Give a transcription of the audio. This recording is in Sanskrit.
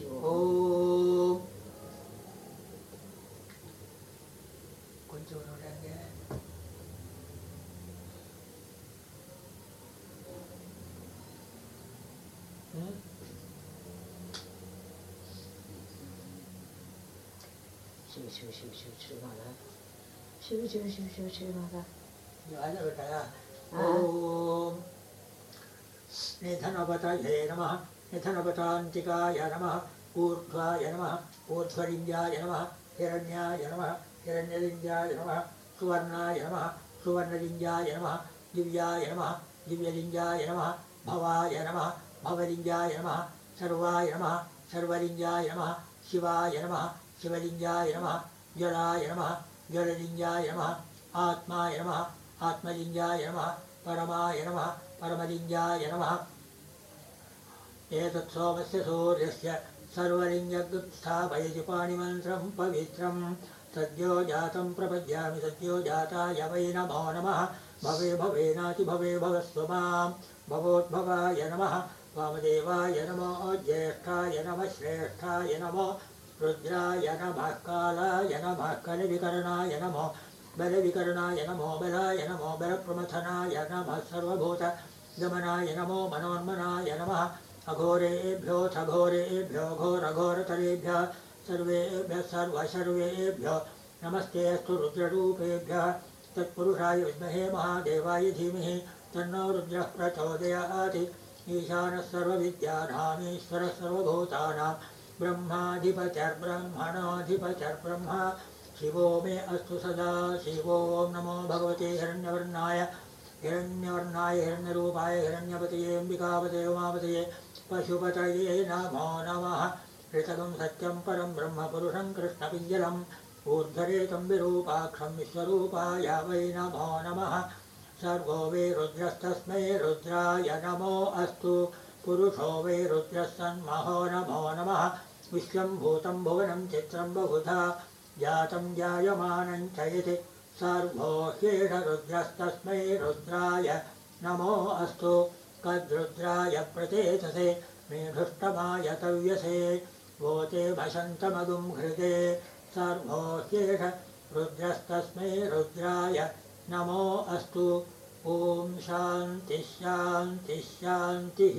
哦，修修修修吃饭了？修修修修吃饭了？你安哪干呀？哦，你到那把他领了吗？निथनपतान्तिकाय नमः। ऊर्ध्वाय नमः। ऊर्ध्वलिङ्गाय नमः। हिरण्याय नमः। हिरण्यलिङ्गाय नमः। सुवर्णाय नमः। सुवर्णलिङ्गाय नमः। दिव्याय नमः। दिव्यलिङ्गाय नमः। भवाय नमः। भवलिङ्गाय नमः। सर्वाय नमः। सर्वलिङ्गाय नमः। शिवाय नमः। शिवलिङ्गाय नमः। ज्वलाय नमः। जललिङ्गाय नमः। आत्माय नमः। आत्मलिङ्गाय नमः। परमाय नमः। परमलिङ्गाय नमः। एतत् सोमस्य सूर्यस्य सर्वलिङ्गस्थापयति पाणिमन्त्रं पवित्रं। सद्यो जातं प्रपद्यामि सद्यो जाताय वै नमो नमः। भवे भवेनाति भवे भवस्व मां भवोद्भवाय नमः। वामदेवाय नमो ज्येष्ठाय नमः श्रेष्ठाय नमो। रुद्राय नमः कालाय नमः कलिविकरणाय नमो। बलविकरणाय नमो बलाय नमो बलप्रमथनाय नमः सर्वभूत गमनाय नमो मनोन्मनाय नमः अघोरेभ्योऽथ घोरेभ्यो घोरघोरतरेभ्यः सर्वेभ्यः सर्वसर्वेभ्यो नमस्तेऽस्तु रुद्ररूपेभ्यः तत्पुरुषाय विद्महे महादेवाय धीमहि तन्नो रुद्रः प्रचोदयात् ईशानः सर्वविद्यानामीश्वरः सर्वभूतानां ब्रह्माधिपतिर्ब्रह्मणोऽधिपतिर्ब्रह्मा शिवो मे अस्तु सदा शिवो नमो भगवते हिरण्यवर्णाय हिरण्यवर्णाय हिरण्यरूपाय हिरण्यपतये अम्बिकापतये उमापतये पशुपतये नमो नमः। ऋतगं सत्यं परं ब्रह्मपुरुषं कृष्णपिञ्जलम् ऊर्ध्वरेतं विरूपाक्षं विश्वरूपाय वै नमो नमः। सर्वो वै रुद्रस्तस्मै रुद्राय नमो अस्तु। पुरुषो वै रुद्रः सन्महो नमो नमः। विश्वं भूतं भुवनं चित्रं बहुधा। जातं जायमानं इति। सर्वो ह्येष रुद्रस्तस्मै रुद्राय नमो अस्तु कद्रुद्राय प्रचेतसे मेढुष्टमाय तव्यसे भूते भसन्तमगुं हृदे सर्वो ह्येष रुद्रस्तस्मै रुद्राय। नमो अस्तु। ॐ शान्तिः शान्तिः शान्तिः